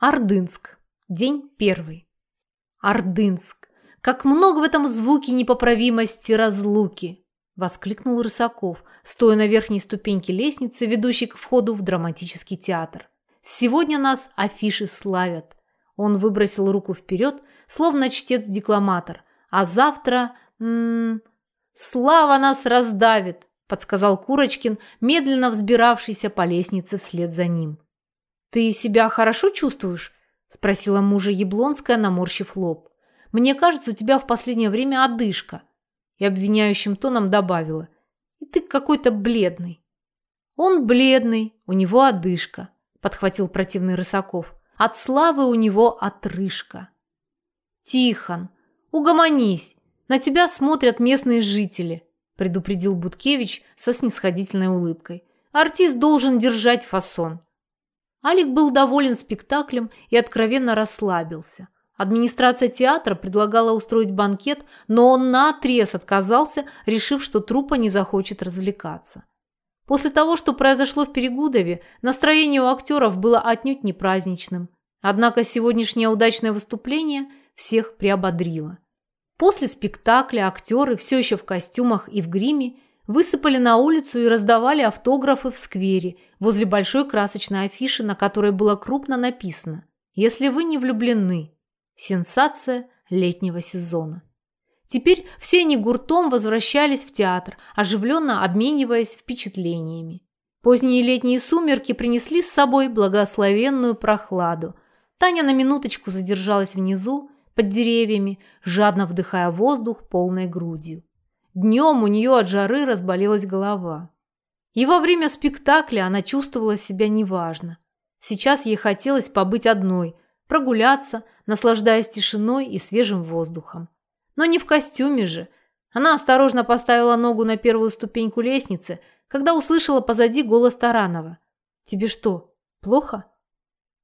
Ордынск. День первый. Ордынск. Как много в этом звуке непоправимости разлуки, воскликнул Рысаков, стоя на верхней ступеньке лестницы, ведущей к входу в драматический театр. Сегодня нас афиши славят. Он выбросил руку вперед, словно чтец-декламатор. А завтра... М -м, слава нас раздавит, подсказал Курочкин, медленно взбиравшийся по лестнице вслед за ним. «Ты себя хорошо чувствуешь?» – спросила мужа Яблонская, наморщив лоб. «Мне кажется, у тебя в последнее время одышка». И обвиняющим тоном добавила. «И ты какой-то бледный». «Он бледный, у него одышка», – подхватил противный Рысаков. «От славы у него отрыжка». «Тихон, угомонись, на тебя смотрят местные жители», – предупредил Буткевич со снисходительной улыбкой. «Артист должен держать фасон». Алик был доволен спектаклем и откровенно расслабился. Администрация театра предлагала устроить банкет, но он наотрез отказался, решив, что труппа не захочет развлекаться. После того, что произошло в Перегудове, настроение у актеров было отнюдь не праздничным. Однако сегодняшнее удачное выступление всех приободрило. После спектакля актеры, все еще в костюмах и в гриме, высыпали на улицу и раздавали автографы в сквере возле большой красочной афиши, на которой было крупно написано «Если вы не влюблены. Сенсация летнего сезона». Теперь все они гуртом возвращались в театр, оживленно обмениваясь впечатлениями. Поздние летние сумерки принесли с собой благословенную прохладу. Таня на минуточку задержалась внизу, под деревьями, жадно вдыхая воздух полной грудью. Днем у нее от жары разболелась голова. И во время спектакля она чувствовала себя неважно. Сейчас ей хотелось побыть одной, прогуляться, наслаждаясь тишиной и свежим воздухом. Но не в костюме же. Она осторожно поставила ногу на первую ступеньку лестницы, когда услышала позади голос Таранова. «Тебе что, плохо?»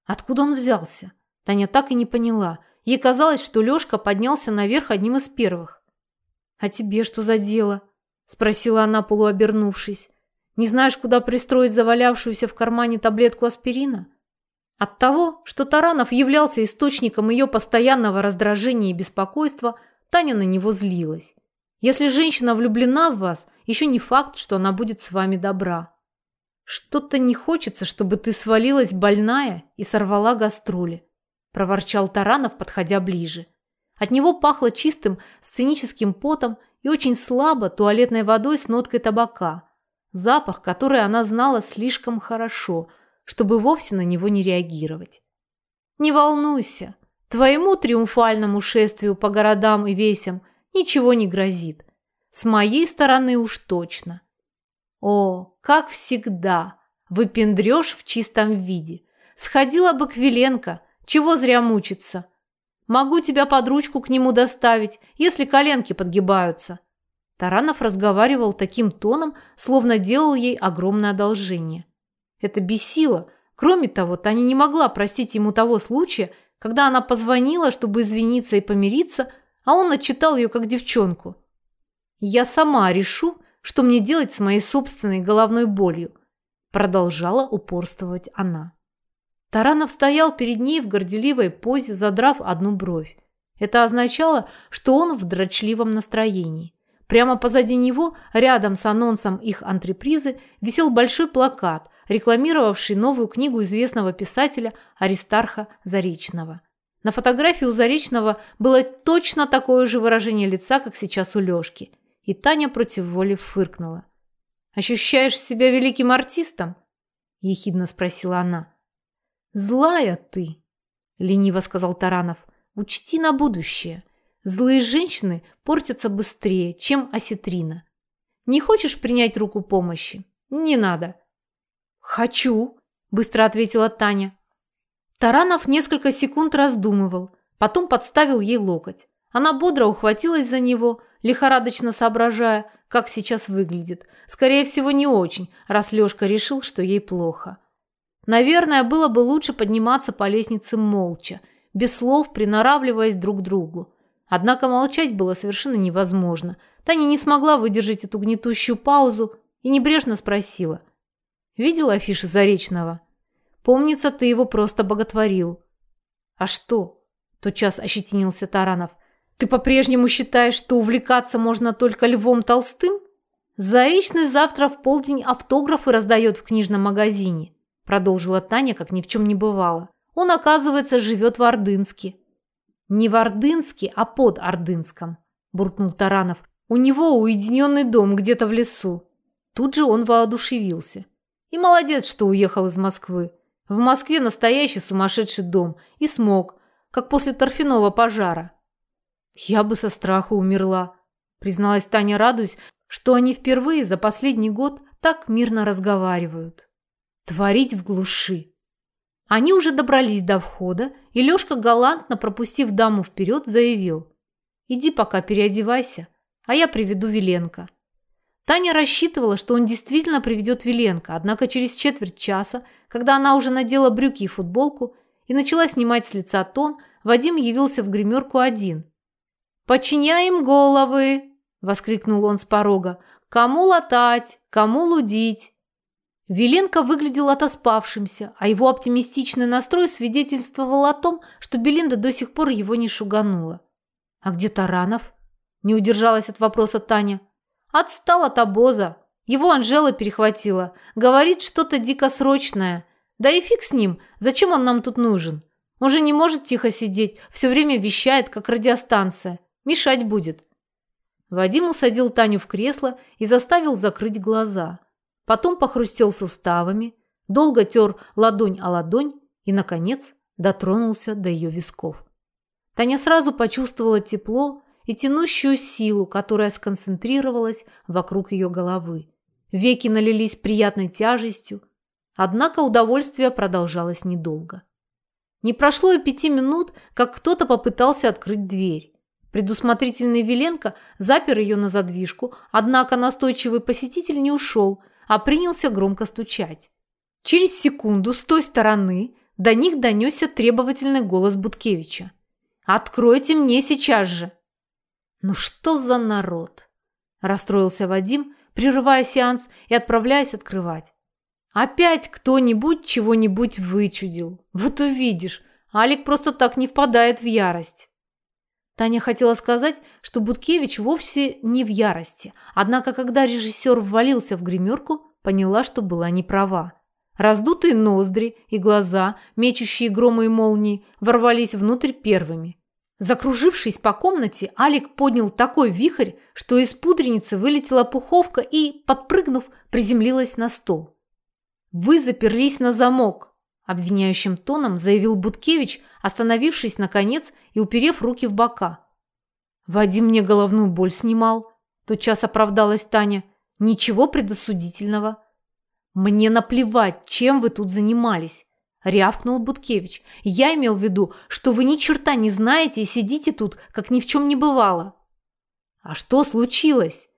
Откуда он взялся? Таня так и не поняла. Ей казалось, что Лёшка поднялся наверх одним из первых. «А тебе что за дело?» – спросила она, полуобернувшись. «Не знаешь, куда пристроить завалявшуюся в кармане таблетку аспирина?» От того, что Таранов являлся источником ее постоянного раздражения и беспокойства, Таня на него злилась. Если женщина влюблена в вас, еще не факт, что она будет с вами добра. Что-то не хочется, чтобы ты свалилась больная и сорвала гастроли, проворчал Таранов, подходя ближе. От него пахло чистым сценическим потом и очень слабо туалетной водой с ноткой табака. Запах, который она знала слишком хорошо, чтобы вовсе на него не реагировать. «Не волнуйся, твоему триумфальному шествию по городам и весям ничего не грозит. С моей стороны уж точно. О, как всегда, выпендрешь в чистом виде. Сходила бы к Веленко, чего зря мучиться». Могу тебя под ручку к нему доставить, если коленки подгибаются». Таранов разговаривал таким тоном, словно делал ей огромное одолжение. Это бесило. Кроме того, Таня не могла простить ему того случая, когда она позвонила, чтобы извиниться и помириться, а он отчитал ее как девчонку. «Я сама решу, что мне делать с моей собственной головной болью», продолжала упорствовать она. Таранов стоял перед ней в горделивой позе, задрав одну бровь. Это означало, что он в дрочливом настроении. Прямо позади него, рядом с анонсом их антрепризы, висел большой плакат, рекламировавший новую книгу известного писателя Аристарха Заречного. На фотографии у Заречного было точно такое же выражение лица, как сейчас у Лёшки. И Таня против воли фыркнула. «Ощущаешь себя великим артистом?» – ехидно спросила она. «Злая ты», – лениво сказал Таранов. «Учти на будущее. Злые женщины портятся быстрее, чем осетрина. Не хочешь принять руку помощи? Не надо». «Хочу», – быстро ответила Таня. Таранов несколько секунд раздумывал, потом подставил ей локоть. Она бодро ухватилась за него, лихорадочно соображая, как сейчас выглядит. Скорее всего, не очень, раз Лёшка решил, что ей плохо. Наверное, было бы лучше подниматься по лестнице молча, без слов приноравливаясь друг к другу. Однако молчать было совершенно невозможно. Таня не смогла выдержать эту гнетущую паузу и небрежно спросила. «Видела афиши Заречного? Помнится, ты его просто боготворил». А что? Тотчас ощетинился Таранов. Ты по-прежнему считаешь, что увлекаться можно только Львом Толстым? Заречный завтра в полдень автографы раздает в книжном магазине, продолжила Таня, как ни в чем не бывало. Он, оказывается, живет в Ордынске. Не в Ордынске, а под Ордынском, буркнул Таранов. У него уединенный дом где-то в лесу. Тут же он воодушевился. И молодец, что уехал из Москвы. В Москве настоящий сумасшедший дом. И смог, как после торфяного пожара. Я бы со страху умерла, призналась Таня, радуясь, что они впервые за последний год так мирно разговаривают. Творить в глуши. Они уже добрались до входа, и Лёшка, галантно пропустив даму вперед, заявил. «Иди пока переодевайся, а я приведу Веленко». Таня рассчитывала, что он действительно приведет Веленко, однако через четверть часа, когда она уже надела брюки и футболку и начала снимать с лица тон, Вадим явился в гримерку один. «Подчиняем головы!» – воскликнул он с порога. «Кому латать? Кому лудить?» Веленко выглядел отоспавшимся, а его оптимистичный настрой свидетельствовал о том, что Белинда до сих пор его не шуганула. «А где Таранов?» – не удержалась от вопроса Таня. Отстал от обоза. Его Анжела перехватила. Говорит что-то дико срочное. Да и фиг с ним. Зачем он нам тут нужен? Он же не может тихо сидеть. Все время вещает, как радиостанция. Мешать будет. Вадим усадил Таню в кресло и заставил закрыть глаза. Потом похрустел суставами, долго тер ладонь о ладонь и, наконец, дотронулся до ее висков. Таня сразу почувствовала тепло и тянущую силу, которая сконцентрировалась вокруг ее головы. Веки налились приятной тяжестью, однако удовольствие продолжалось недолго. Не прошло и пяти минут, как кто-то попытался открыть дверь. Предусмотрительный Веленко запер ее на задвижку, однако настойчивый посетитель не ушел, а принялся громко стучать. Через секунду с той стороны до них донесся требовательный голос Буткевича. «Откройте мне сейчас же!» «Ну что за народ?» – расстроился Вадим, прерывая сеанс и отправляясь открывать. «Опять кто-нибудь чего-нибудь вычудил. Вот увидишь, Алик просто так не впадает в ярость». Таня хотела сказать, что Буткевич вовсе не в ярости, однако когда режиссер ввалился в гримерку, поняла, что была не права. Раздутые ноздри и глаза, мечущие громы и молнии, ворвались внутрь первыми. Закружившись по комнате, Алик поднял такой вихрь, что из пудреницы вылетела пуховка и, подпрыгнув, приземлилась на стол. «Вы заперлись на замок», – обвиняющим тоном заявил Буткевич, остановившись наконец и уперев руки в бока. «Вадим мне головную боль снимал», – тотчас оправдалась Таня. «Ничего предосудительного». «Мне наплевать, чем вы тут занимались рявкнул Буткевич. «Я имел в виду, что вы ни черта не знаете и сидите тут, как ни в чем не бывало». «А что случилось?»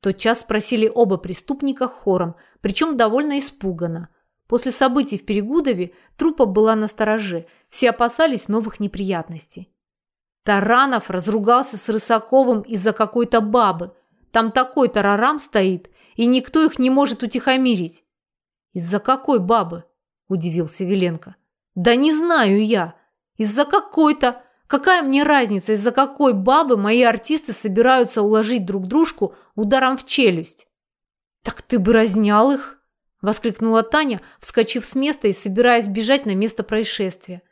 Тотчас спросили оба преступника хором, причем довольно испуганно. После событий в Перегудове трупа была на стороже, все опасались новых неприятностей. Таранов разругался с Рысаковым из-за какой-то бабы. Там такой тарарам стоит, и никто их не может утихомирить. Из-за какой бабы? – удивился Веленко. «Да не знаю я. Из-за какой-то... Какая мне разница, из-за какой бабы мои артисты собираются уложить друг дружку ударом в челюсть?» «Так ты бы разнял их!» – воскликнула Таня, вскочив с места и собираясь бежать на место происшествия.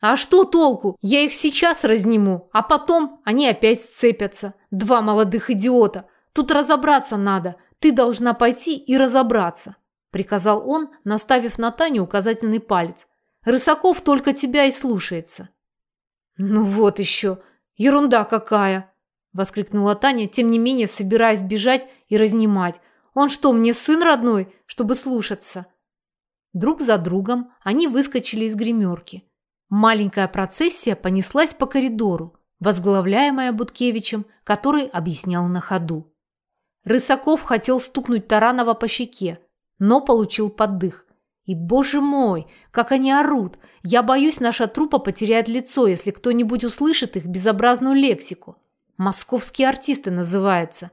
«А что толку? Я их сейчас разниму, а потом они опять сцепятся. Два молодых идиота. Тут разобраться надо. Ты должна пойти и разобраться» приказал он, наставив на Таню указательный палец. «Рысаков только тебя и слушается». «Ну вот еще! Ерунда какая!» – воскликнула Таня, тем не менее собираясь бежать и разнимать. «Он что, мне сын родной, чтобы слушаться?» Друг за другом они выскочили из гримерки. Маленькая процессия понеслась по коридору, возглавляемая Буткевичем, который объяснял на ходу. Рысаков хотел стукнуть Таранова по щеке, но получил поддых. И, боже мой, как они орут! Я боюсь, наша трупа потеряет лицо, если кто-нибудь услышит их безобразную лексику. «Московские артисты» называется.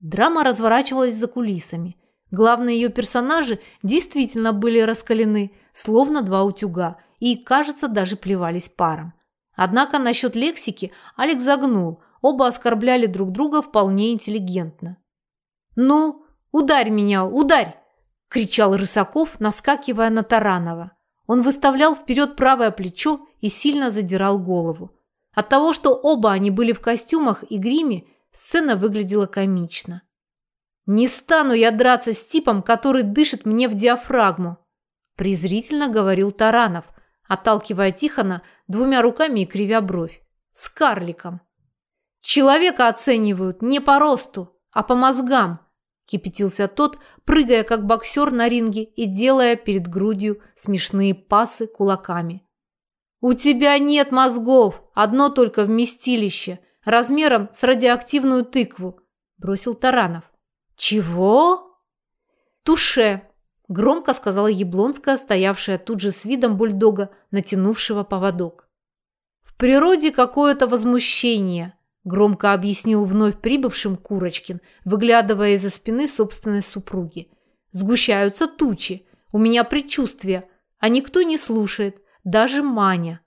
Драма разворачивалась за кулисами. Главные ее персонажи действительно были раскалены, словно два утюга, и, кажется, даже плевались паром. Однако насчет лексики Алекс загнул, оба оскорбляли друг друга вполне интеллигентно. «Ну, ударь меня, ударь!» – кричал Рысаков, наскакивая на Таранова. Он выставлял вперед правое плечо и сильно задирал голову. От того, что оба они были в костюмах и гриме, сцена выглядела комично. «Не стану я драться с типом, который дышит мне в диафрагму», презрительно говорил Таранов, отталкивая Тихона двумя руками и кривя бровь. «С карликом». «Человека оценивают не по росту, а по мозгам», кипятился тот, прыгая как боксер на ринге и делая перед грудью смешные пасы кулаками. «У тебя нет мозгов, одно только вместилище, размером с радиоактивную тыкву», – бросил Таранов. «Чего?» «Туше», – громко сказала Яблонская, стоявшая тут же с видом бульдога, натянувшего поводок. «В природе какое-то возмущение», – громко объяснил вновь прибывшим Курочкин, выглядывая из-за спины собственной супруги. «Сгущаются тучи. У меня предчувствие, а никто не слушает, даже Маня».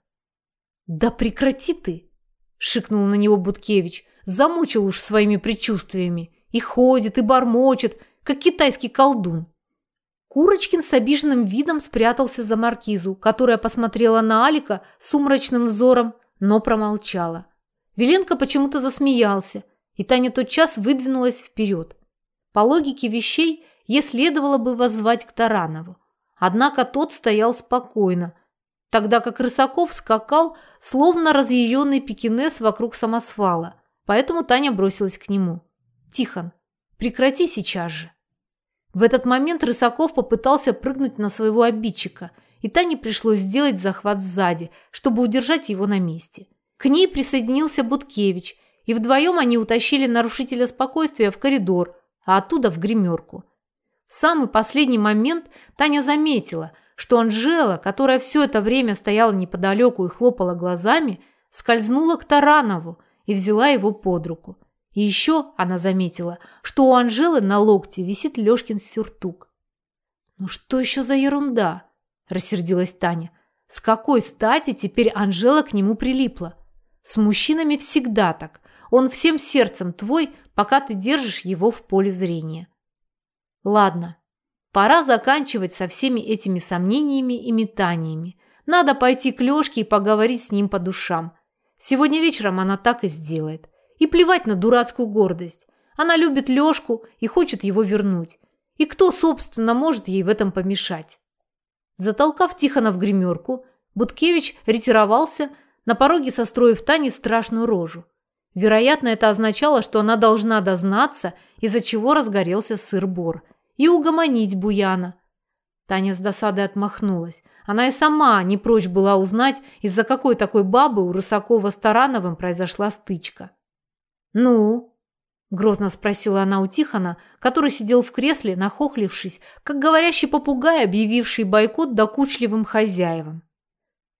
«Да прекрати ты!» – шикнул на него Буткевич. «Замучил уж своими предчувствиями. И ходит, и бормочет, как китайский колдун». Курочкин с обиженным видом спрятался за маркизу, которая посмотрела на Алика сумрачным взором, но промолчала. Веленко почему-то засмеялся, и Таня тотчас выдвинулась вперед. По логике вещей ей следовало бы воззвать к Таранову. Однако тот стоял спокойно, тогда как Рысаков скакал, словно разъяренный пекинес вокруг самосвала, поэтому Таня бросилась к нему. «Тихон, прекрати сейчас же!» В этот момент Рысаков попытался прыгнуть на своего обидчика, и Тане пришлось сделать захват сзади, чтобы удержать его на месте. К ней присоединился Буткевич, и вдвоем они утащили нарушителя спокойствия в коридор, а оттуда в гримерку. В самый последний момент Таня заметила, что Анжела, которая все это время стояла неподалеку и хлопала глазами, скользнула к Таранову и взяла его под руку. И еще она заметила, что у Анжелы на локте висит Лешкин сюртук. «Ну что еще за ерунда?» – рассердилась Таня. «С какой стати теперь Анжела к нему прилипла?» С мужчинами всегда так. Он всем сердцем твой, пока ты держишь его в поле зрения. Ладно, пора заканчивать со всеми этими сомнениями и метаниями. Надо пойти к Лёшке и поговорить с ним по душам. Сегодня вечером она так и сделает. И плевать на дурацкую гордость. Она любит Лёшку и хочет его вернуть. И кто, собственно, может ей в этом помешать? Затолкав Тихона в гримерку, Буткевич ретировался, на пороге состроив Тане страшную рожу. Вероятно, это означало, что она должна дознаться, из-за чего разгорелся сыр-бор, и угомонить Буяна. Таня с досадой отмахнулась. Она и сама не прочь была узнать, из-за какой такой бабы у Рысакова с Тарановым произошла стычка. «Ну?» – грозно спросила она у Тихона, который сидел в кресле, нахохлившись, как говорящий попугай, объявивший бойкот докучливым хозяевам.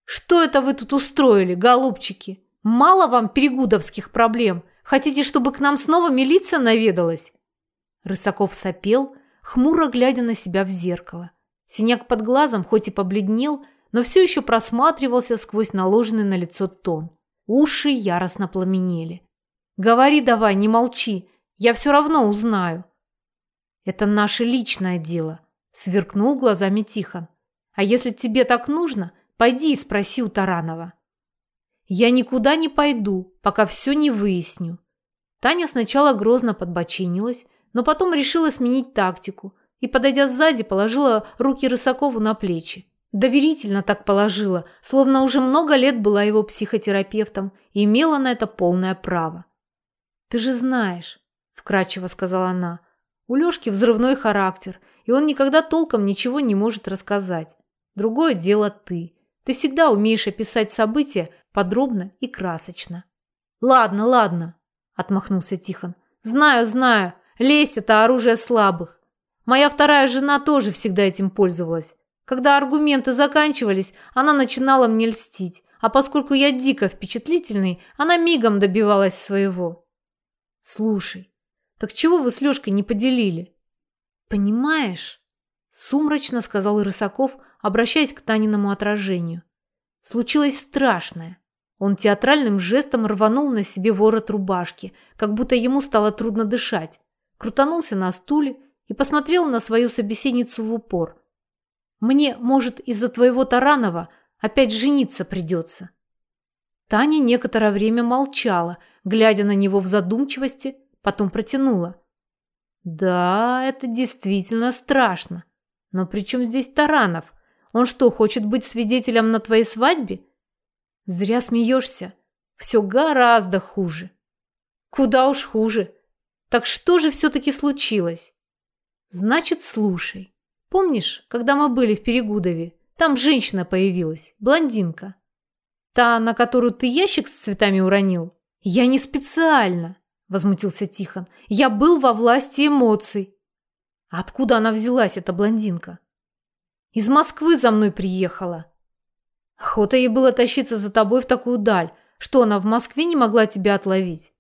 Что это вы тут устроили, голубчики? Мало вам перегудовских проблем? Хотите, чтобы к нам снова милиция наведалась?» Рысаков сопел, хмуро глядя на себя в зеркало. Синяк под глазом хоть и побледнел, но все еще просматривался сквозь наложенный на лицо тон. Уши яростно пламенели. «Говори давай, не молчи, я все равно узнаю». «Это наше личное дело», – сверкнул глазами Тихон. «А если тебе так нужно, Пойди и спроси у Таранова. Я никуда не пойду, пока все не выясню. Таня сначала грозно подбочинилась, но потом решила сменить тактику и, подойдя сзади, положила руки Рысакову на плечи. Доверительно так положила, словно уже много лет была его психотерапевтом и имела на это полное право. «Ты же знаешь», – вкратчиво сказала она, – «у Лешки взрывной характер, и он никогда толком ничего не может рассказать. Другое дело ты. Ты всегда умеешь описать события подробно и красочно. Ладно, ладно, отмахнулся Тихон. Знаю, знаю, лесть это оружие слабых. Моя вторая жена тоже всегда этим пользовалась. Когда аргументы заканчивались, она начинала мне льстить, а поскольку я дико впечатлительный, она мигом добивалась своего. Слушай, так чего вы с Лёшкой не поделили? Понимаешь? Сумрачно сказал Рысаков, обращаясь к Таниному отражению. Случилось страшное. Он театральным жестом рванул на себе ворот рубашки, как будто ему стало трудно дышать, крутанулся на стуле и посмотрел на свою собеседницу в упор. «Мне, может, из-за твоего Таранова опять жениться придется». Таня некоторое время молчала, глядя на него в задумчивости, потом протянула. «Да, это действительно страшно. Но при чем здесь Таранов? Он что, хочет быть свидетелем на твоей свадьбе?» «Зря смеешься. Все гораздо хуже». «Куда уж хуже. Так что же все-таки случилось?» «Значит, слушай. Помнишь, когда мы были в Перегудове, там женщина появилась, блондинка. Та, на которую ты ящик с цветами уронил? Я не специально, возмутился Тихон. Я был во власти эмоций. откуда она взялась, эта блондинка? Из Москвы за мной приехала. Охота ей было тащиться за тобой в такую даль, что она в Москве не могла тебя отловить.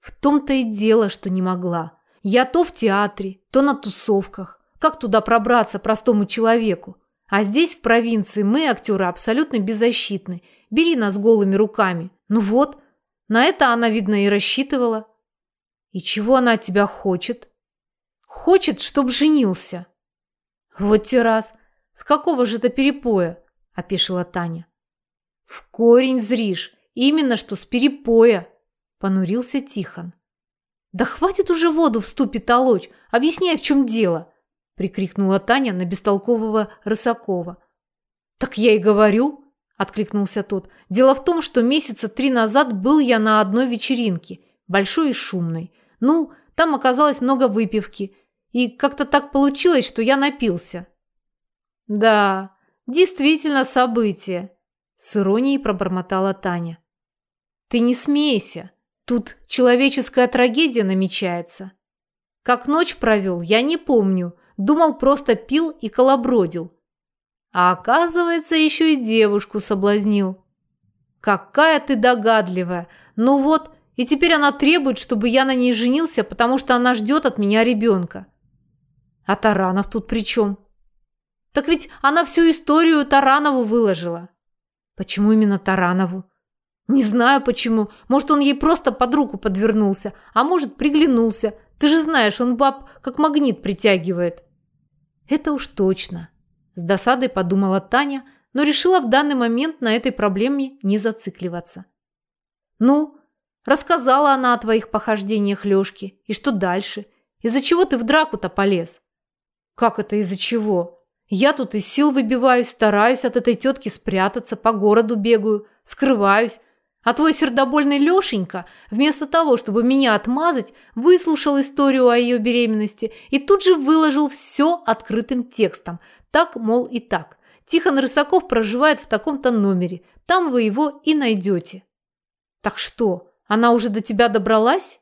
В том-то и дело, что не могла. Я то в театре, то на тусовках. Как туда пробраться простому человеку? А здесь, в провинции, мы, актеры, абсолютно беззащитны. Бери нас голыми руками. Ну вот, на это она, видно, и рассчитывала. И чего она от тебя хочет? Хочет, чтоб женился. Вот те раз. С какого же это перепоя? Опешила Таня. В корень зришь. Именно что с перепоя. Понурился Тихон. Да хватит уже воду в ступе толочь. Объясняй, в чем дело прикрикнула Таня на бестолкового Рысакова. «Так я и говорю», – откликнулся тот. «Дело в том, что месяца три назад был я на одной вечеринке, большой и шумной. Ну, там оказалось много выпивки, и как-то так получилось, что я напился». «Да, действительно событие», – с иронией пробормотала Таня. «Ты не смейся, тут человеческая трагедия намечается. Как ночь провел, я не помню, Думал, просто пил и колобродил. А оказывается, еще и девушку соблазнил. Какая ты догадливая. Ну вот, и теперь она требует, чтобы я на ней женился, потому что она ждет от меня ребенка. А Таранов тут при чем? Так ведь она всю историю Таранову выложила. Почему именно Таранову? Не знаю почему. Может, он ей просто под руку подвернулся, а может, приглянулся. Ты же знаешь, он баб как магнит притягивает. Это уж точно. С досадой подумала Таня, но решила в данный момент на этой проблеме не зацикливаться. Ну, рассказала она о твоих похождениях Лёшки. И что дальше? Из-за чего ты в драку-то полез? Как это из-за чего? Я тут из сил выбиваюсь, стараюсь от этой тетки спрятаться, по городу бегаю, скрываюсь, а твой сердобольный Лешенька, вместо того, чтобы меня отмазать, выслушал историю о ее беременности и тут же выложил все открытым текстом. Так, мол, и так. Тихон Рысаков проживает в таком-то номере. Там вы его и найдете. Так что, она уже до тебя добралась?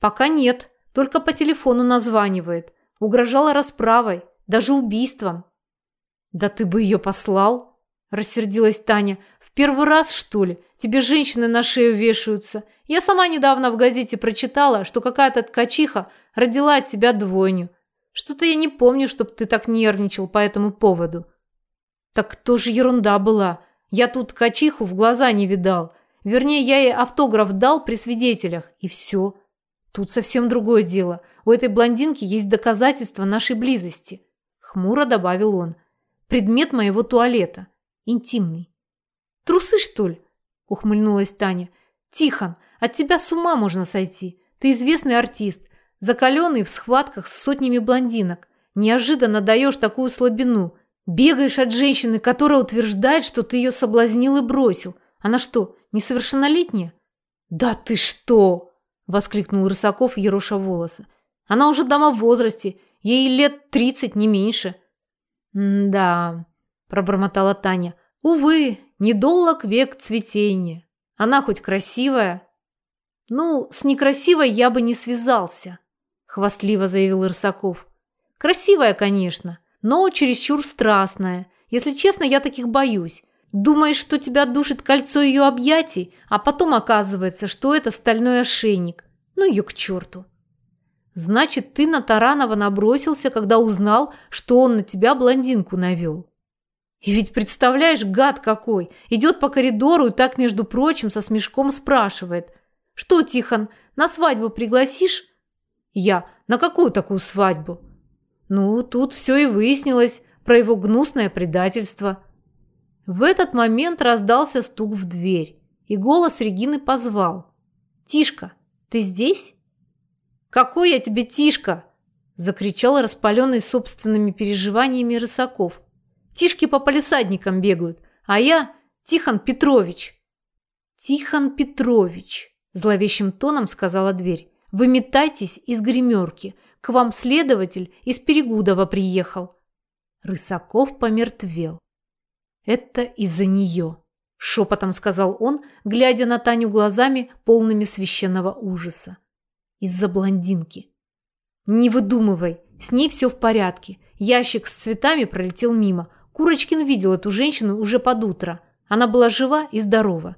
Пока нет, только по телефону названивает. Угрожала расправой, даже убийством. Да ты бы ее послал, рассердилась Таня. В первый раз, что ли? Тебе женщины на шею вешаются. Я сама недавно в газете прочитала, что какая-то ткачиха родила от тебя двойню. Что-то я не помню, чтоб ты так нервничал по этому поводу. Так тоже ерунда была. Я тут ткачиху в глаза не видал. Вернее, я ей автограф дал при свидетелях, и все. Тут совсем другое дело. У этой блондинки есть доказательства нашей близости. Хмуро добавил он. Предмет моего туалета. Интимный. Трусы, что ли? ухмыльнулась Таня. «Тихон, от тебя с ума можно сойти. Ты известный артист, закаленный в схватках с сотнями блондинок. Неожиданно даешь такую слабину. Бегаешь от женщины, которая утверждает, что ты ее соблазнил и бросил. Она что, несовершеннолетняя?» «Да ты что!» – воскликнул Рысаков, ероша волосы. «Она уже дама в возрасте, ей лет тридцать, не меньше». «Да», – пробормотала Таня. «Увы, Недолог век цветения. Она хоть красивая? Ну, с некрасивой я бы не связался, хвастливо заявил Ирсаков. Красивая, конечно, но чересчур страстная. Если честно, я таких боюсь. Думаешь, что тебя душит кольцо ее объятий, а потом оказывается, что это стальной ошейник. Ну ее к черту. Значит, ты на Таранова набросился, когда узнал, что он на тебя блондинку навел. И ведь представляешь, гад какой, идет по коридору и так, между прочим, со смешком спрашивает. «Что, Тихон, на свадьбу пригласишь?» Я. «На какую такую свадьбу?» Ну, тут все и выяснилось про его гнусное предательство. В этот момент раздался стук в дверь, и голос Регины позвал. «Тишка, ты здесь?» «Какой я тебе Тишка?» – закричал распаленный собственными переживаниями Рысаков. «Тишки по палисадникам бегают, а я Тихон Петрович». «Тихон Петрович», – зловещим тоном сказала дверь. «Вы метайтесь из гримерки. К вам следователь из Перегудова приехал». Рысаков помертвел. «Это из-за нее», – шепотом сказал он, глядя на Таню глазами, полными священного ужаса. «Из-за блондинки». «Не выдумывай, с ней все в порядке. Ящик с цветами пролетел мимо. Курочкин видел эту женщину уже под утро. Она была жива и здорова».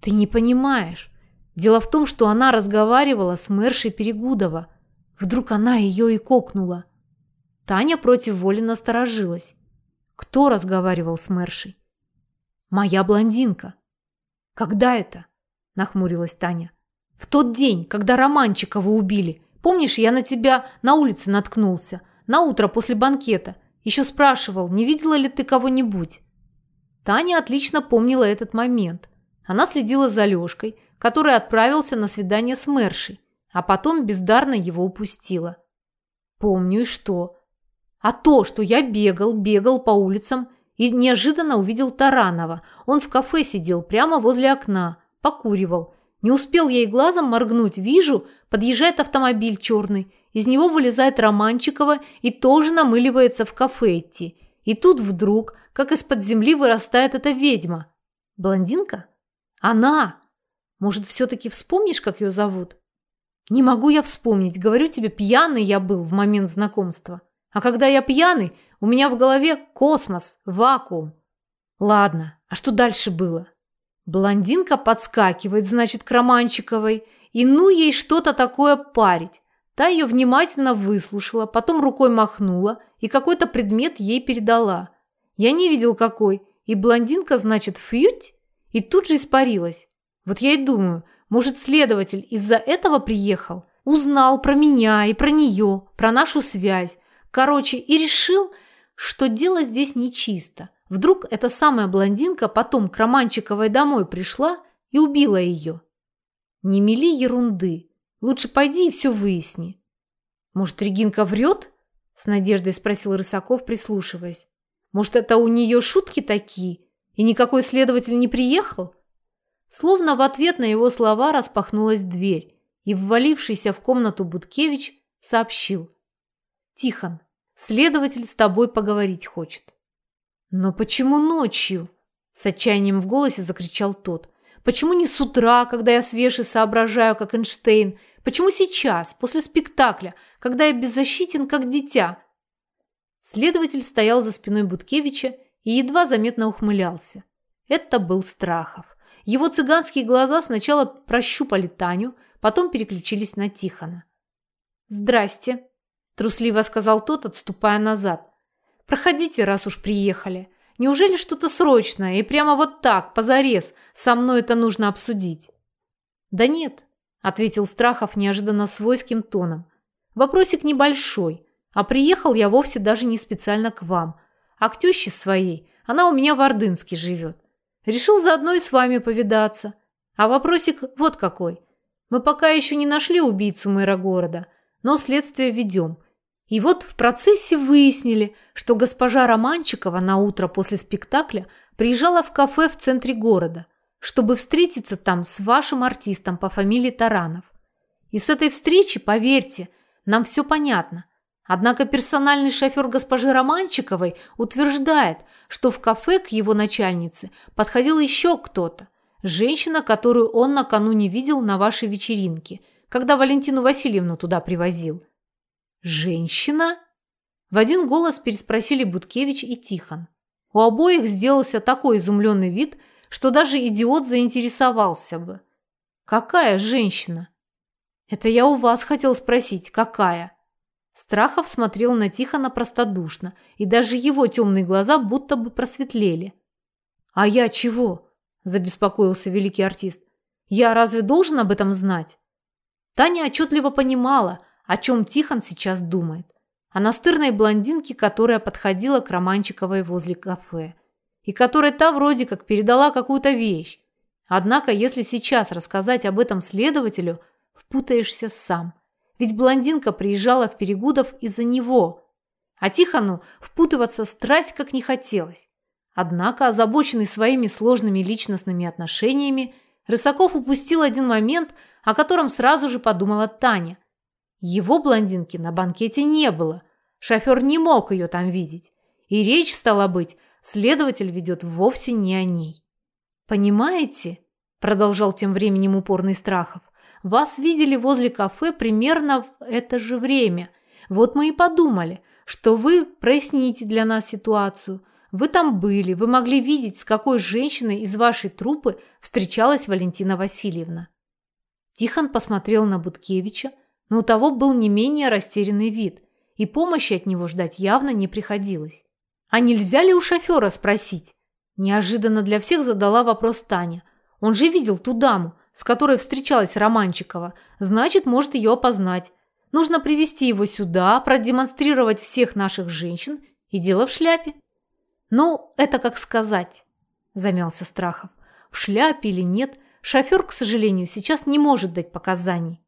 «Ты не понимаешь. Дело в том, что она разговаривала с мэршей Перегудова. Вдруг она ее и кокнула». Таня против воли насторожилась. Кто разговаривал с мэршей? Моя блондинка. Когда это? Нахмурилась Таня. В тот день, когда Романчикова убили. Помнишь, я на тебя на улице наткнулся. На утро после банкета. Еще спрашивал, не видела ли ты кого-нибудь. Таня отлично помнила этот момент. Она следила за Лешкой, который отправился на свидание с мэршей, а потом бездарно его упустила. Помню и что а то, что я бегал, бегал по улицам и неожиданно увидел Таранова. Он в кафе сидел прямо возле окна, покуривал. Не успел я и глазом моргнуть, вижу, подъезжает автомобиль черный, из него вылезает Романчикова и тоже намыливается в кафе идти. И тут вдруг, как из-под земли вырастает эта ведьма. Блондинка? Она! Может, все-таки вспомнишь, как ее зовут? Не могу я вспомнить. Говорю тебе, пьяный я был в момент знакомства. А когда я пьяный, у меня в голове космос, вакуум. Ладно, а что дальше было? Блондинка подскакивает, значит, к Романчиковой, и ну ей что-то такое парить. Та ее внимательно выслушала, потом рукой махнула и какой-то предмет ей передала. Я не видел какой, и блондинка, значит, фьють, и тут же испарилась. Вот я и думаю, может, следователь из-за этого приехал? Узнал про меня и про нее, про нашу связь, Короче, и решил, что дело здесь нечисто. Вдруг эта самая блондинка потом к Романчиковой домой пришла и убила ее. Не мели ерунды. Лучше пойди и все выясни. Может, Регинка врет? С надеждой спросил Рысаков, прислушиваясь. Может, это у нее шутки такие, и никакой следователь не приехал? Словно в ответ на его слова распахнулась дверь, и ввалившийся в комнату Буткевич сообщил. «Тихон, Следователь с тобой поговорить хочет. Но почему ночью? С отчаянием в голосе закричал тот. Почему не с утра, когда я свеж и соображаю, как Эйнштейн? Почему сейчас, после спектакля, когда я беззащитен, как дитя? Следователь стоял за спиной Буткевича и едва заметно ухмылялся. Это был Страхов. Его цыганские глаза сначала прощупали Таню, потом переключились на Тихона. «Здрасте», Трусливо сказал тот, отступая назад. «Проходите, раз уж приехали. Неужели что-то срочное и прямо вот так, позарез, со мной это нужно обсудить?» «Да нет», – ответил Страхов неожиданно свойским тоном. «Вопросик небольшой, а приехал я вовсе даже не специально к вам, а к теще своей. Она у меня в Ордынске живет. Решил заодно и с вами повидаться. А вопросик вот какой. Мы пока еще не нашли убийцу мэра города, но следствие ведем. И вот в процессе выяснили, что госпожа Романчикова на утро после спектакля приезжала в кафе в центре города, чтобы встретиться там с вашим артистом по фамилии Таранов. И с этой встречи, поверьте, нам все понятно. Однако персональный шофер госпожи Романчиковой утверждает, что в кафе к его начальнице подходил еще кто-то. Женщина, которую он накануне видел на вашей вечеринке, когда Валентину Васильевну туда привозил. «Женщина?» В один голос переспросили Буткевич и Тихон. У обоих сделался такой изумленный вид, что даже идиот заинтересовался бы. «Какая женщина?» «Это я у вас хотел спросить, какая?» Страхов смотрел на Тихона простодушно, и даже его темные глаза будто бы просветлели. «А я чего?» – забеспокоился великий артист. «Я разве должен об этом знать?» Таня отчетливо понимала, о чем Тихон сейчас думает. О настырной блондинке, которая подходила к Романчиковой возле кафе. И которой та вроде как передала какую-то вещь. Однако, если сейчас рассказать об этом следователю, впутаешься сам – ведь блондинка приезжала в Перегудов из-за него. А Тихону впутываться страсть как не хотелось. Однако, озабоченный своими сложными личностными отношениями, Рысаков упустил один момент, о котором сразу же подумала Таня. Его блондинки на банкете не было. Шофер не мог ее там видеть. И речь, стала быть, следователь ведет вовсе не о ней. «Понимаете?» – продолжал тем временем упорный Страхов. Вас видели возле кафе примерно в это же время. Вот мы и подумали, что вы проясните для нас ситуацию. Вы там были, вы могли видеть, с какой женщиной из вашей труппы встречалась Валентина Васильевна. Тихон посмотрел на Буткевича, но у того был не менее растерянный вид, и помощи от него ждать явно не приходилось. «А нельзя ли у шофера спросить?» Неожиданно для всех задала вопрос Таня. «Он же видел ту даму, с которой встречалась Романчикова, значит, может ее опознать. Нужно привести его сюда, продемонстрировать всех наших женщин, и дело в шляпе. Ну, это как сказать, замялся Страхов. В шляпе или нет, шофер, к сожалению, сейчас не может дать показаний.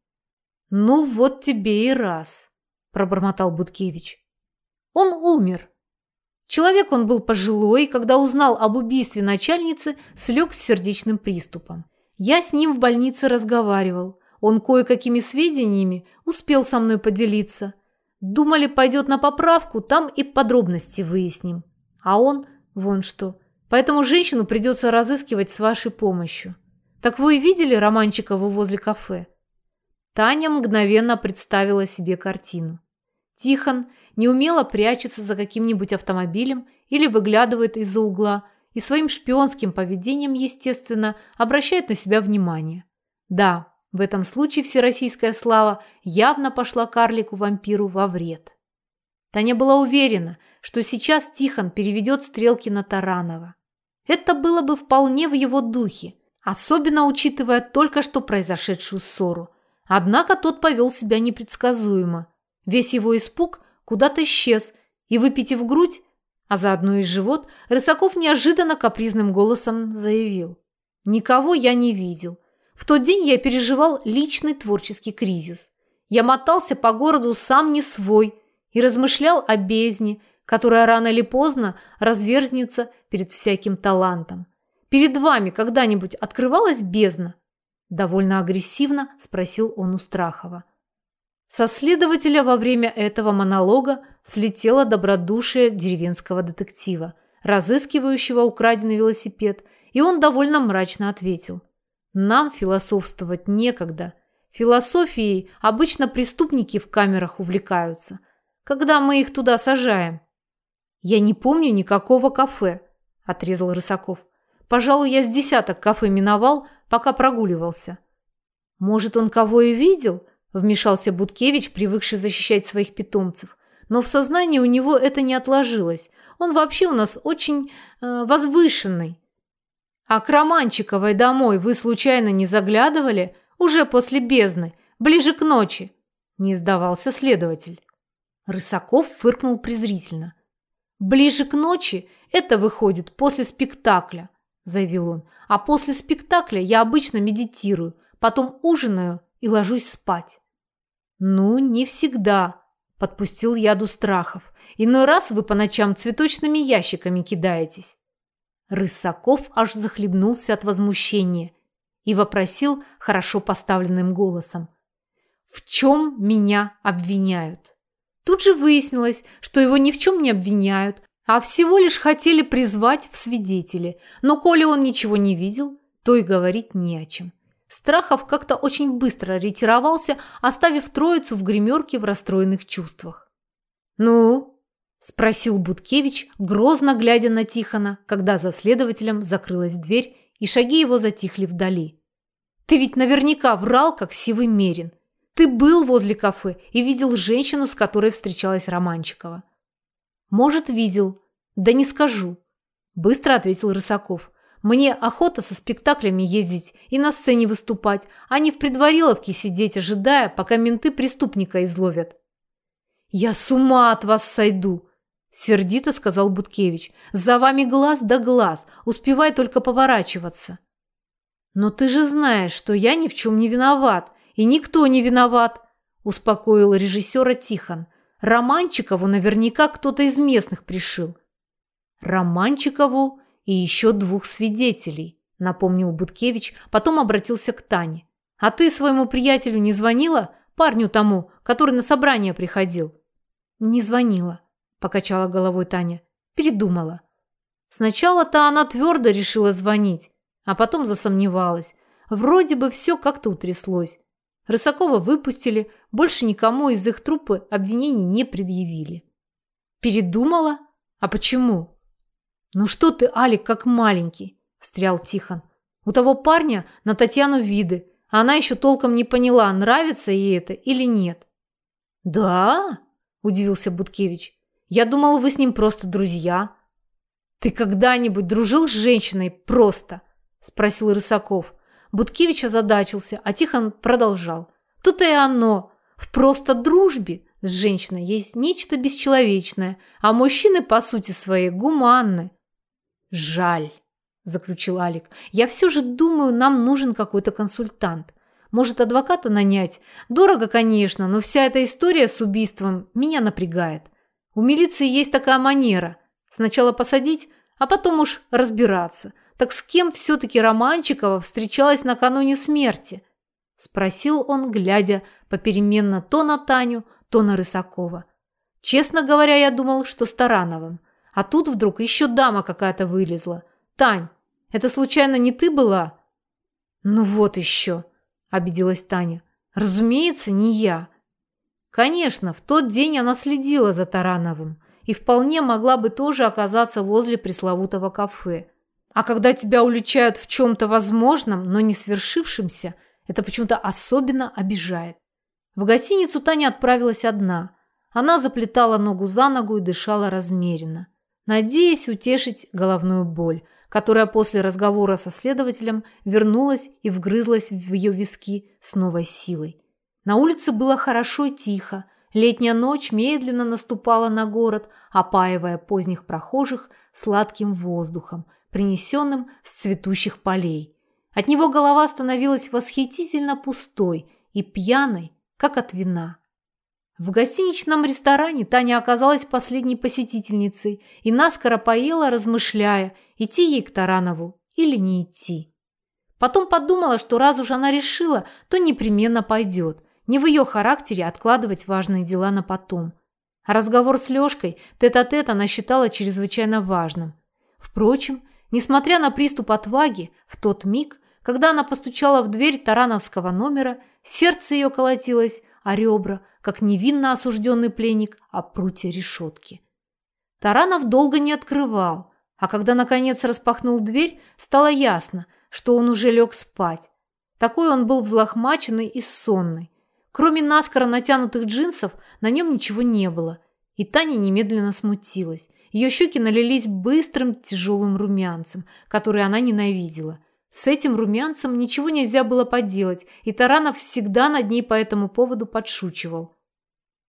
Ну вот тебе и раз, пробормотал Будкевич. Он умер. Человек он был пожилой, когда узнал об убийстве начальницы, слег с сердечным приступом. Я с ним в больнице разговаривал. Он кое-какими сведениями успел со мной поделиться. Думали, пойдет на поправку, там и подробности выясним. А он вон что. Поэтому женщину придется разыскивать с вашей помощью. Так вы видели Романчикову возле кафе? Таня мгновенно представила себе картину. Тихон неумело прячется за каким-нибудь автомобилем или выглядывает из-за угла – и своим шпионским поведением, естественно, обращает на себя внимание. Да, в этом случае всероссийская слава явно пошла карлику-вампиру во вред. Таня была уверена, что сейчас Тихон переведет стрелки на Таранова. Это было бы вполне в его духе, особенно учитывая только что произошедшую ссору. Однако тот повел себя непредсказуемо. Весь его испуг куда-то исчез, и, выпитив грудь, а заодно и живот, Рысаков неожиданно капризным голосом заявил. «Никого я не видел. В тот день я переживал личный творческий кризис. Я мотался по городу сам не свой и размышлял о бездне, которая рано или поздно разверзнется перед всяким талантом. Перед вами когда-нибудь открывалась бездна?» Довольно агрессивно спросил он у Страхова. Со следователя во время этого монолога слетело добродушие деревенского детектива, разыскивающего украденный велосипед, и он довольно мрачно ответил. «Нам философствовать некогда. Философией обычно преступники в камерах увлекаются. Когда мы их туда сажаем?» «Я не помню никакого кафе», – отрезал Рысаков. «Пожалуй, я с десяток кафе миновал, пока прогуливался». «Может, он кого и видел?» Вмешался Буткевич, привыкший защищать своих питомцев. Но в сознании у него это не отложилось. Он вообще у нас очень э, возвышенный. А к Романчиковой домой вы случайно не заглядывали? Уже после бездны, ближе к ночи. Не сдавался следователь. Рысаков фыркнул презрительно. «Ближе к ночи это выходит после спектакля», – заявил он. «А после спектакля я обычно медитирую, потом ужинаю и ложусь спать. Ну, не всегда, подпустил яду страхов. Иной раз вы по ночам цветочными ящиками кидаетесь. Рысаков аж захлебнулся от возмущения и вопросил хорошо поставленным голосом. «В чем меня обвиняют?» Тут же выяснилось, что его ни в чем не обвиняют, а всего лишь хотели призвать в свидетели. Но коли он ничего не видел, то и говорить не о чем. Страхов как-то очень быстро ретировался, оставив троицу в гримерке в расстроенных чувствах. «Ну?» – спросил Буткевич, грозно глядя на Тихона, когда за следователем закрылась дверь и шаги его затихли вдали. «Ты ведь наверняка врал, как сивый мерин. Ты был возле кафе и видел женщину, с которой встречалась Романчикова. Может, видел. Да не скажу. Быстро ответил Рысаков. Мне охота со спектаклями ездить и на сцене выступать, а не в предвариловке сидеть, ожидая, пока менты преступника изловят. «Я с ума от вас сойду!» – сердито сказал Буткевич. «За вами глаз да глаз, успевай только поворачиваться». «Но ты же знаешь, что я ни в чем не виноват, и никто не виноват», – успокоил режиссера Тихон. «Романчикову наверняка кто-то из местных пришил». «Романчикову и еще двух свидетелей», – напомнил Буткевич, потом обратился к Тане. «А ты своему приятелю не звонила, парню тому, который на собрание приходил?» «Не звонила», – покачала головой Таня. «Передумала». Сначала-то она твердо решила звонить, а потом засомневалась. Вроде бы все как-то утряслось. Рысакова выпустили, больше никому из их труппы обвинений не предъявили. «Передумала? А почему?» «Ну что ты, Алик, как маленький!» – встрял Тихон. «У того парня на Татьяну виды, а она еще толком не поняла, нравится ей это или нет». «Да?» – удивился Буткевич. «Я думал, вы с ним просто друзья». «Ты когда-нибудь дружил с женщиной просто?» – спросил Рысаков. Буткевич озадачился, а Тихон продолжал. «Тут и оно. В просто дружбе с женщиной есть нечто бесчеловечное, а мужчины, по сути своей, гуманны. «Жаль», – заключил Алик. «Я все же думаю, нам нужен какой-то консультант. Может, адвоката нанять? Дорого, конечно, но вся эта история с убийством меня напрягает. У милиции есть такая манера. Сначала посадить, а потом уж разбираться. Так с кем все-таки Романчикова встречалась накануне смерти?» Спросил он, глядя попеременно то на Таню, то на Рысакова. «Честно говоря, я думал, что с Тарановым. А тут вдруг еще дама какая-то вылезла. Тань, это случайно не ты была? Ну вот еще, обиделась Таня. Разумеется, не я. Конечно, в тот день она следила за Тарановым и вполне могла бы тоже оказаться возле пресловутого кафе. А когда тебя уличают в чем-то возможном, но не свершившемся, это почему-то особенно обижает. В гостиницу Таня отправилась одна. Она заплетала ногу за ногу и дышала размеренно надеясь утешить головную боль, которая после разговора со следователем вернулась и вгрызлась в ее виски с новой силой. На улице было хорошо и тихо, летняя ночь медленно наступала на город, опаивая поздних прохожих сладким воздухом, принесенным с цветущих полей. От него голова становилась восхитительно пустой и пьяной, как от вина. В гостиничном ресторане Таня оказалась последней посетительницей и наскоро поела, размышляя, идти ей к Таранову или не идти. Потом подумала, что раз уж она решила, то непременно пойдет. Не в ее характере откладывать важные дела на потом. А разговор с Лешкой тет-а-тет -тет она считала чрезвычайно важным. Впрочем, несмотря на приступ отваги, в тот миг, когда она постучала в дверь тарановского номера, сердце ее колотилось, а ребра, как невинно осужденный пленник, о прутья решетки. Таранов долго не открывал, а когда, наконец, распахнул дверь, стало ясно, что он уже лег спать. Такой он был взлохмаченный и сонный. Кроме наскоро натянутых джинсов, на нем ничего не было. И Таня немедленно смутилась. Ее щеки налились быстрым тяжелым румянцем, который она ненавидела – с этим румянцем ничего нельзя было поделать, и Таранов всегда над ней по этому поводу подшучивал.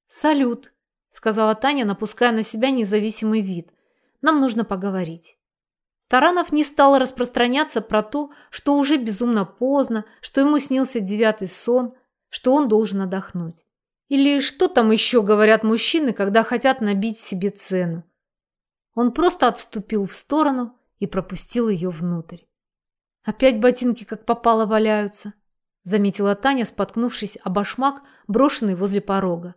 «Салют», – сказала Таня, напуская на себя независимый вид. «Нам нужно поговорить». Таранов не стал распространяться про то, что уже безумно поздно, что ему снился девятый сон, что он должен отдохнуть. Или что там еще говорят мужчины, когда хотят набить себе цену. Он просто отступил в сторону и пропустил ее внутрь. Опять ботинки как попало валяются, заметила Таня, споткнувшись о башмак, брошенный возле порога.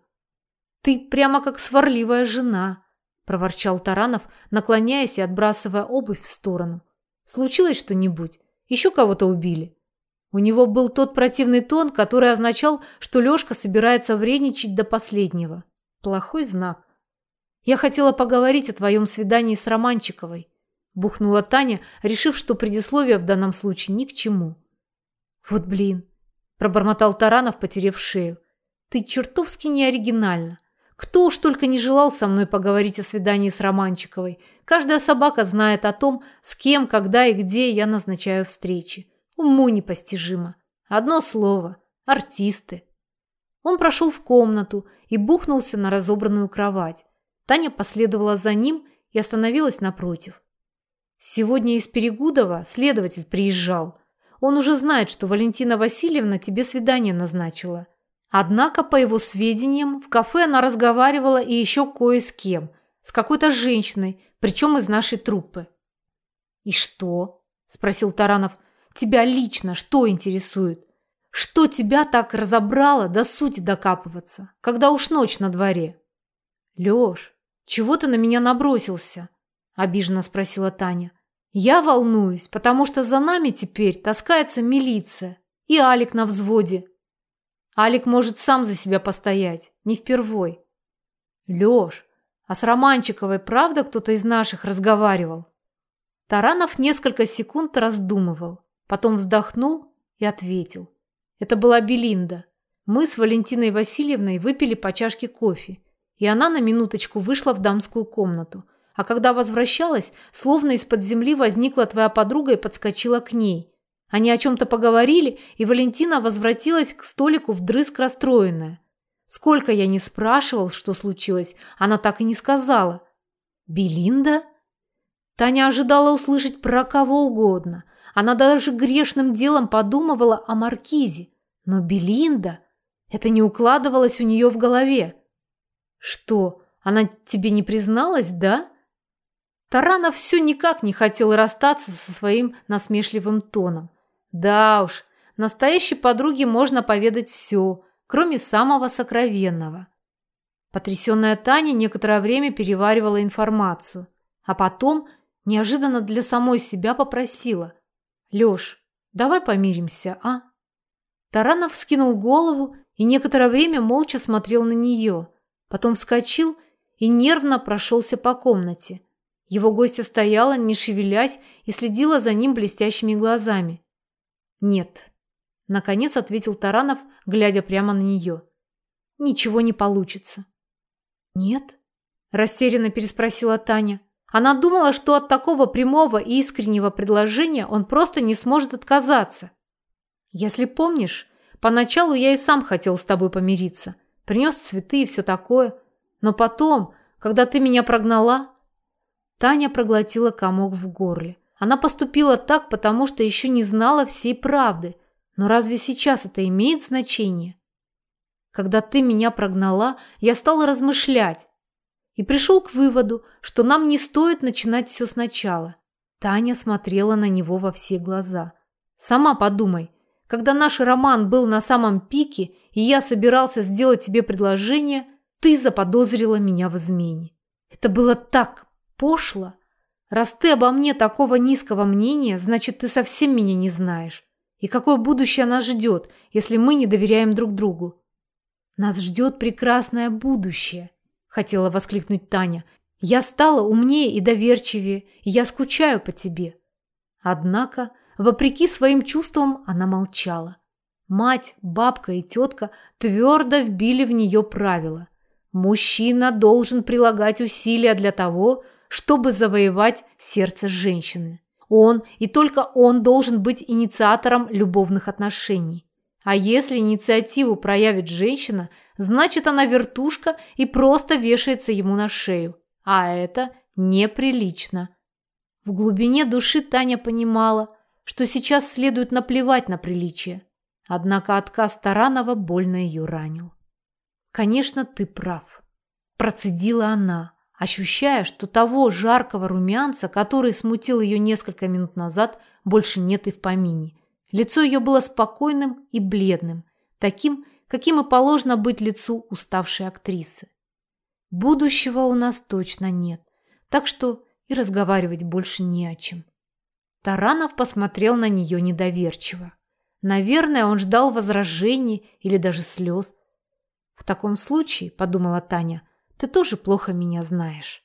Ты прямо как сварливая жена, проворчал Таранов, наклоняясь и отбрасывая обувь в сторону. Случилось что-нибудь? Еще кого-то убили? У него был тот противный тон, который означал, что Лёшка собирается вредничать до последнего. Плохой знак. Я хотела поговорить о твоем свидании с Романчиковой. Бухнула Таня, решив, что предисловие в данном случае ни к чему. «Вот блин!» – пробормотал Таранов, потеряв шею. ты чертовски неоригинальна. Кто уж только не желал со мной поговорить о свидании с Романчиковой. Каждая собака знает о том, с кем, когда и где я назначаю встречи. Уму непостижимо. Одно слово. Артисты. Он прошел в комнату и бухнулся на разобранную кровать. Таня последовала за ним и остановилась напротив. Сегодня из Перегудова следователь приезжал. Он уже знает, что Валентина Васильевна тебе свидание назначила. Однако, по его сведениям, в кафе она разговаривала и еще кое с кем, с какой-то женщиной, причем из нашей труппы. «И что?» – спросил Таранов. «Тебя лично что интересует? Что тебя так разобрало до сути докапываться, когда уж ночь на дворе?» «Лёш, чего ты на меня набросился?» – обиженно спросила Таня. «Я волнуюсь, потому что за нами теперь таскается милиция и Алик на взводе». Алик может сам за себя постоять, не впервой. Лёш, а с Романчиковой правда кто-то из наших разговаривал? Таранов несколько секунд раздумывал, потом вздохнул и ответил. Это была Белинда. Мы с Валентиной Васильевной выпили по чашке кофе, и она на минуточку вышла в дамскую комнату. А когда возвращалась, словно из-под земли возникла твоя подруга и подскочила к ней. Они о чем-то поговорили, и Валентина возвратилась к столику вдрызг расстроенная. Сколько я не спрашивал, что случилось, она так и не сказала. «Белинда?» Таня ожидала услышать про кого угодно. Она даже грешным делом подумывала о Маркизе. Но Белинда... Это не укладывалось у нее в голове. «Что, она тебе не призналась, да?» Таранов все никак не хотел расстаться со своим насмешливым тоном. Да уж, настоящей подруге можно поведать все, кроме самого сокровенного. Потрясенная Таня некоторое время переваривала информацию, а потом неожиданно для самой себя попросила. «Леш, давай помиримся, а?» Таранов вскинул голову и некоторое время молча смотрел на нее, потом вскочил и нервно прошелся по комнате. Его гостья стояла, не шевелясь, и следила за ним блестящими глазами. «Нет», – наконец ответил Таранов, глядя прямо на нее. «Ничего не получится». «Нет?» – растерянно переспросила Таня. Она думала, что от такого прямого и искреннего предложения он просто не сможет отказаться. «Если помнишь, поначалу я и сам хотел с тобой помириться. Принес цветы и все такое. Но потом, когда ты меня прогнала...» Таня проглотила комок в горле. Она поступила так, потому что еще не знала всей правды. Но разве сейчас это имеет значение? Когда ты меня прогнала, я стала размышлять и пришел к выводу, что нам не стоит начинать все сначала. Таня смотрела на него во все глаза. Сама подумай, когда наш роман был на самом пике, и я собирался сделать тебе предложение, ты заподозрила меня в измене. Это было так пошло. Раз ты обо мне такого низкого мнения, значит, ты совсем меня не знаешь. И какое будущее нас ждет, если мы не доверяем друг другу? Нас ждет прекрасное будущее, хотела воскликнуть Таня. Я стала умнее и доверчивее, и я скучаю по тебе. Однако, вопреки своим чувствам, она молчала. Мать, бабка и тетка твердо вбили в нее правила. Мужчина должен прилагать усилия для того, чтобы завоевать сердце женщины. Он и только он должен быть инициатором любовных отношений. А если инициативу проявит женщина, значит она вертушка и просто вешается ему на шею. А это неприлично. В глубине души Таня понимала, что сейчас следует наплевать на приличие. Однако отказ Таранова больно ее ранил. «Конечно, ты прав», – процедила она ощущая, что того жаркого румянца, который смутил ее несколько минут назад, больше нет и в помине. Лицо ее было спокойным и бледным, таким, каким и положено быть лицу уставшей актрисы. Будущего у нас точно нет, так что и разговаривать больше не о чем. Таранов посмотрел на нее недоверчиво. Наверное, он ждал возражений или даже слез. В таком случае, подумала Таня, ты тоже плохо меня знаешь».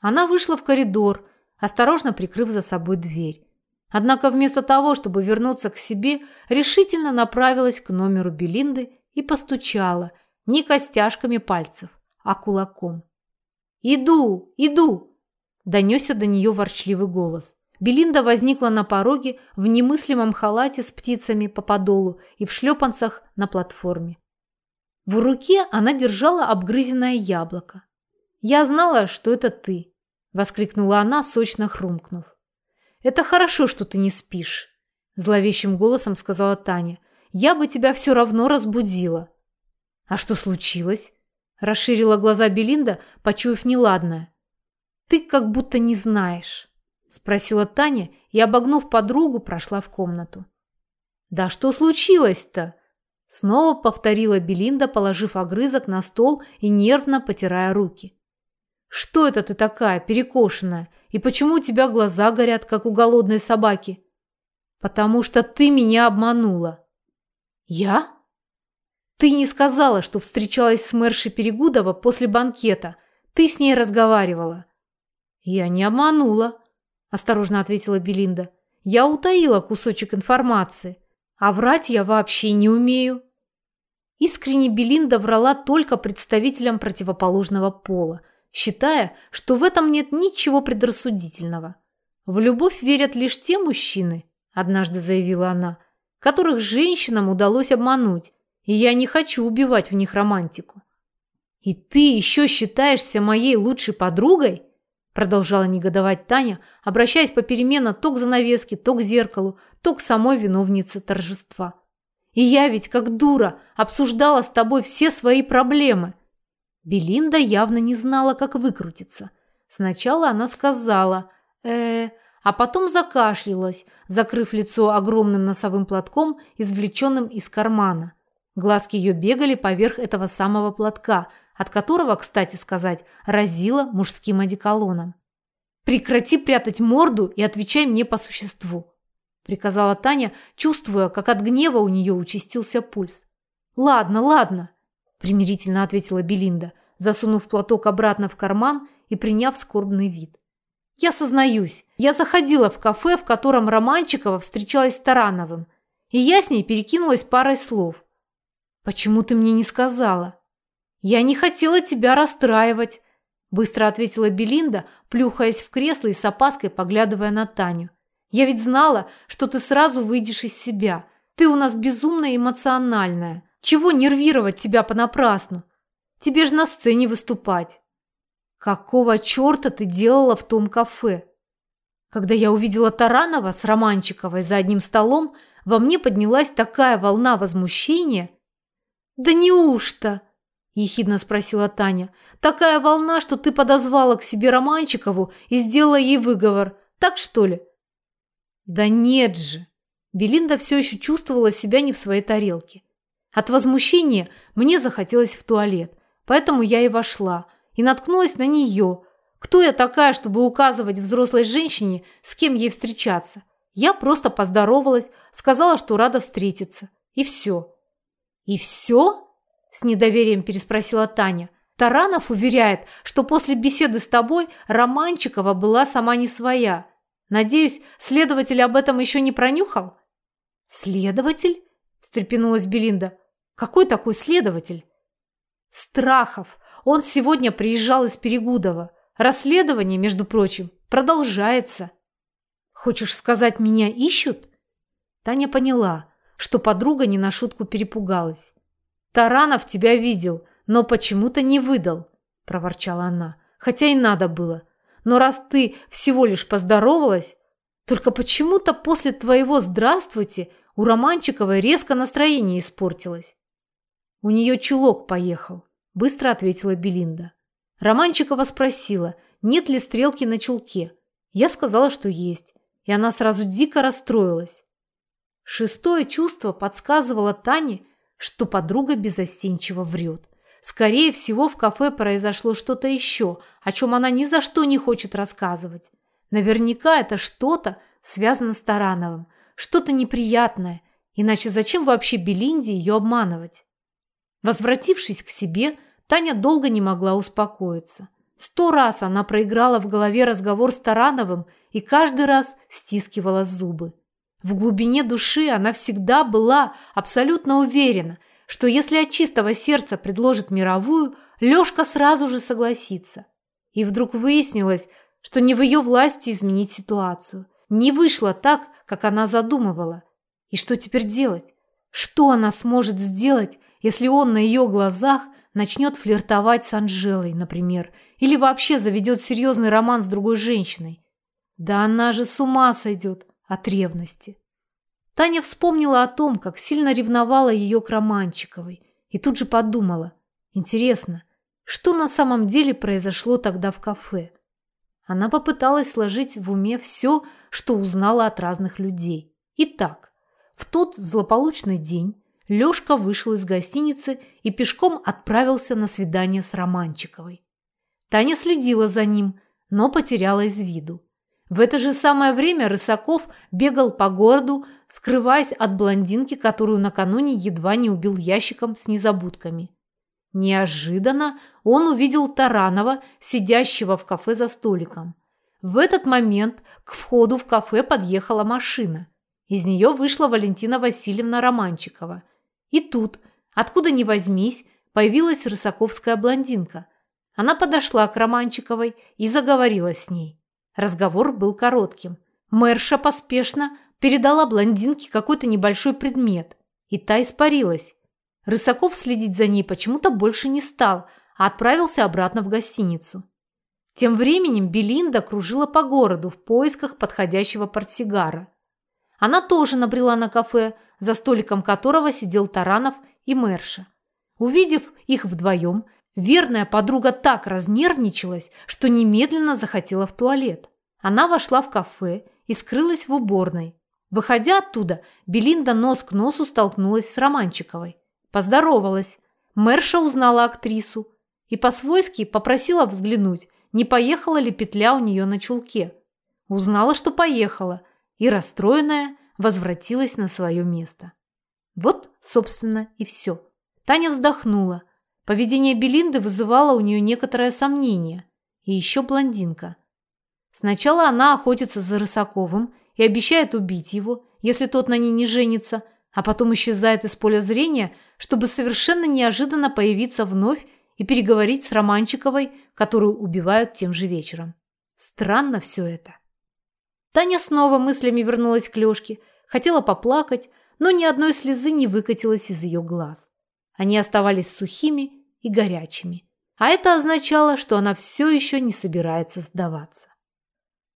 Она вышла в коридор, осторожно прикрыв за собой дверь. Однако вместо того, чтобы вернуться к себе, решительно направилась к номеру Белинды и постучала, не костяшками пальцев, а кулаком. «Иду, иду!» – донесся до нее ворчливый голос. Белинда возникла на пороге в немыслимом халате с птицами по подолу и в шлепанцах на платформе. В руке она держала обгрызенное яблоко. «Я знала, что это ты», – воскликнула она, сочно хрумкнув. «Это хорошо, что ты не спишь», – зловещим голосом сказала Таня. «Я бы тебя все равно разбудила». «А что случилось?» – расширила глаза Белинда, почуяв неладное. «Ты как будто не знаешь», – спросила Таня и, обогнув подругу, прошла в комнату. «Да что случилось-то?» Снова повторила Белинда, положив огрызок на стол и нервно потирая руки. «Что это ты такая, перекошенная? И почему у тебя глаза горят, как у голодной собаки?» «Потому что ты меня обманула». «Я?» «Ты не сказала, что встречалась с мэршей Перегудова после банкета. Ты с ней разговаривала». «Я не обманула», – осторожно ответила Белинда. «Я утаила кусочек информации. А врать я вообще не умею. Искренне Белинда врала только представителям противоположного пола, считая, что в этом нет ничего предрассудительного. В любовь верят лишь те мужчины, однажды заявила она, которых женщинам удалось обмануть, и я не хочу убивать в них романтику. И ты еще считаешься моей лучшей подругой? Продолжала негодовать Таня, обращаясь попеременно то к занавеске, то к зеркалу, то к самой виновнице торжества. «И я ведь, как дура, обсуждала с тобой все свои проблемы». Белинда явно не знала, как выкрутиться. Сначала она сказала э, а потом закашлялась, закрыв лицо огромным носовым платком, извлеченным из кармана. Глазки ее бегали поверх этого самого платка – от которого, кстати сказать, разило мужским одеколоном. «Прекрати прятать морду и отвечай мне по существу», – приказала Таня, чувствуя, как от гнева у нее участился пульс. «Ладно, ладно», – примирительно ответила Белинда, засунув платок обратно в карман и приняв скорбный вид. «Я сознаюсь, я заходила в кафе, в котором Романчикова встречалась с Тарановым, и я с ней перекинулась парой слов. Почему ты мне не сказала?» «Я не хотела тебя расстраивать», – быстро ответила Белинда, плюхаясь в кресло и с опаской поглядывая на Таню. «Я ведь знала, что ты сразу выйдешь из себя. Ты у нас безумно эмоциональная. Чего нервировать тебя понапрасну? Тебе же на сцене выступать». «Какого черта ты делала в том кафе?» Когда я увидела Таранова с Романчиковой за одним столом, во мне поднялась такая волна возмущения. «Да неужто?» – ехидно спросила Таня. «Такая волна, что ты подозвала к себе Романчикову и сделала ей выговор. Так что ли?» «Да нет же!» Белинда все еще чувствовала себя не в своей тарелке. От возмущения мне захотелось в туалет, поэтому я и вошла, и наткнулась на нее. Кто я такая, чтобы указывать взрослой женщине, с кем ей встречаться? Я просто поздоровалась, сказала, что рада встретиться. И все. «И все?» С недоверием переспросила Таня. Таранов уверяет, что после беседы с тобой Романчикова была сама не своя. Надеюсь, следователь об этом еще не пронюхал? Следователь? встрепенулась Белинда. Какой такой следователь? Страхов. Он сегодня приезжал из Перегудова. Расследование, между прочим, продолжается. Хочешь сказать, меня ищут? Таня поняла, что подруга не на шутку перепугалась. «Таранов тебя видел, но почему-то не выдал», – проворчала она. «Хотя и надо было. Но раз ты всего лишь поздоровалась, только почему-то после твоего «здравствуйте» у Романчиковой резко настроение испортилось». «У нее чулок поехал», – быстро ответила Белинда. Романчикова спросила, нет ли стрелки на чулке. Я сказала, что есть, и она сразу дико расстроилась. Шестое чувство подсказывало Тане, что подруга безостенчиво врет. Скорее всего, в кафе произошло что-то еще, о чем она ни за что не хочет рассказывать. Наверняка это что-то связано с Тарановым, что-то неприятное, иначе зачем вообще Белинде ее обманывать? Возвратившись к себе, Таня долго не могла успокоиться. Сто раз она проиграла в голове разговор с Тарановым и каждый раз стискивала зубы. В глубине души она всегда была абсолютно уверена, что если от чистого сердца предложит мировую, Лёшка сразу же согласится. И вдруг выяснилось, что не в ее власти изменить ситуацию. Не вышло так, как она задумывала. И что теперь делать? Что она сможет сделать, если он на ее глазах начнет флиртовать с Анжелой, например, или вообще заведет серьезный роман с другой женщиной? Да она же с ума сойдет от ревности. Таня вспомнила о том, как сильно ревновала ее к Романчиковой, и тут же подумала, интересно, что на самом деле произошло тогда в кафе? Она попыталась сложить в уме все, что узнала от разных людей. Итак, в тот злополучный день Лёшка вышел из гостиницы и пешком отправился на свидание с Романчиковой. Таня следила за ним, но потеряла из виду. В это же самое время Рысаков бегал по городу, скрываясь от блондинки, которую накануне едва не убил ящиком с незабудками. Неожиданно он увидел Таранова, сидящего в кафе за столиком. В этот момент к входу в кафе подъехала машина. Из нее вышла Валентина Васильевна Романчикова. И тут, откуда ни возьмись, появилась рысаковская блондинка. Она подошла к Романчиковой и заговорила с ней. Разговор был коротким. Мэрша поспешно передала блондинке какой-то небольшой предмет, и та испарилась. Рысаков следить за ней почему-то больше не стал, а отправился обратно в гостиницу. Тем временем Белинда кружила по городу в поисках подходящего портсигара. Она тоже набрела на кафе, за столиком которого сидел Таранов и Мерша. Увидев их вдвоем, верная подруга так разнервничалась, что немедленно захотела в туалет. Она вошла в кафе и скрылась в уборной. Выходя оттуда, Белинда нос к носу столкнулась с Романчиковой. Поздоровалась. Мэрша узнала актрису и по-свойски попросила взглянуть, не поехала ли петля у нее на чулке. Узнала, что поехала, и, расстроенная, возвратилась на свое место. Вот, собственно, и все. Таня вздохнула. Поведение Белинды вызывало у нее некоторое сомнение. И еще блондинка. Сначала она охотится за Рысаковым и обещает убить его, если тот на ней не женится, а потом исчезает из поля зрения, чтобы совершенно неожиданно появиться вновь и переговорить с Романчиковой, которую убивают тем же вечером. Странно все это. Таня снова мыслями вернулась к Лешке, хотела поплакать, но ни одной слезы не выкатилось из ее глаз. Они оставались сухими и горячими, а это означало, что она все еще не собирается сдаваться.